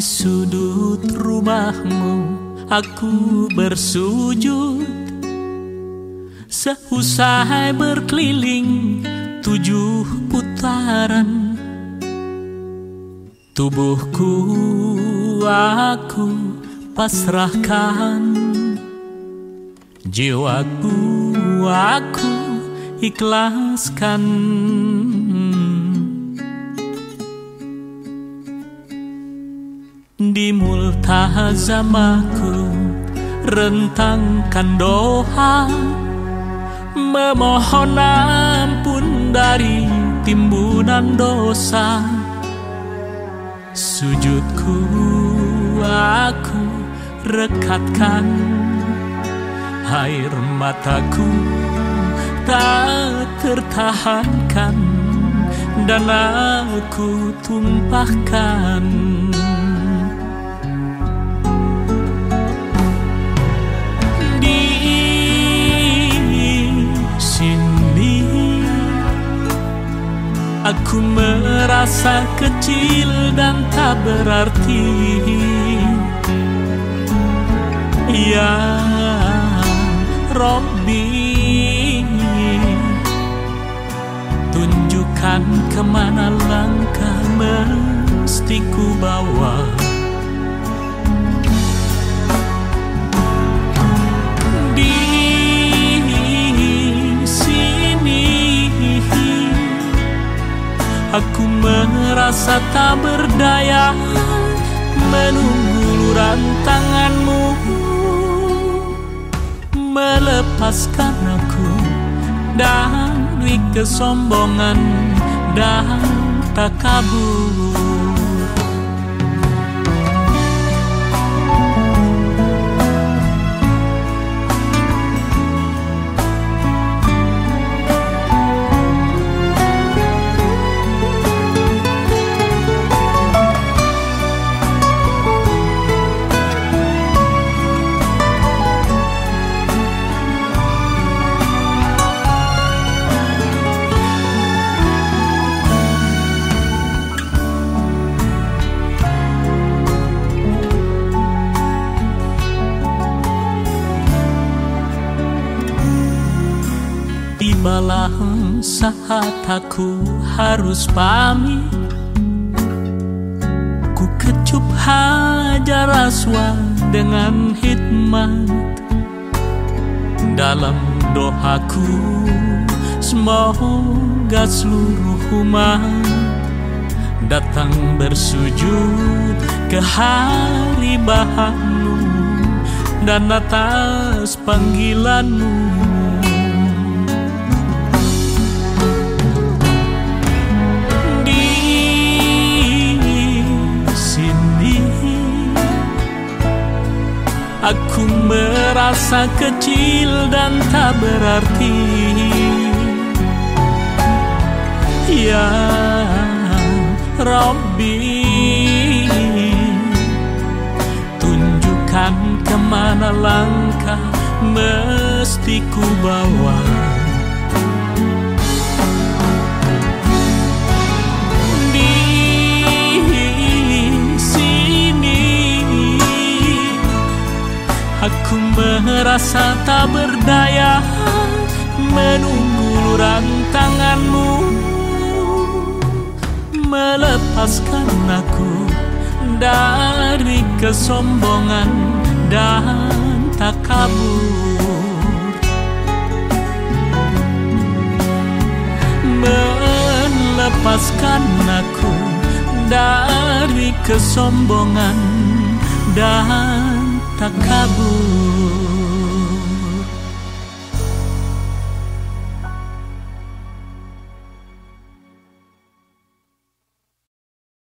Sudut rumahmu aku bersujud. Seusai berkeliling tujuh putaran Tubuhku aku pasrahkan. Jiwaku aku ikhlaskan Di multazamaku rentangkan doa Memohon ampun dari timbunan dosa. Sujudku aku rekatkan. Air mataku tak tertahankan. Dan aku tumpahkan Aku merasa kecil dan tak berarti. Ya Robbi Tunjukkan ke mana langkah mesti ku bawa Aku merasa tak berdaya Menunggu luran tanganmu. Melepaskan aku Dari kesombongan Dan tak Tibalah saat aku harus pamit Ku kecup hajar aswa dengan hikmat. Dalam doaku Semoga seluruh umat Datang bersujud ke hari bahanmu Dan atas panggilanmu Aku merasa kecil dan tak berarti. Ya Robbi Tunjukkan ke mana langkah mesti ku bawa merasa tak berdaya Menunggu luran tanganmu. Melepaskan aku Dari kesombongan Dan tak kabur. Melepaskan aku Dari kesombongan Dan tak kabur